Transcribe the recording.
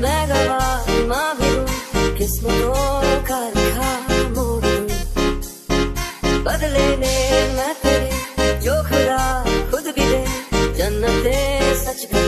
내가 마음으로 기스모도 가득한 모두 받을래네 나들이 요크라 후드비대 전나대 사치가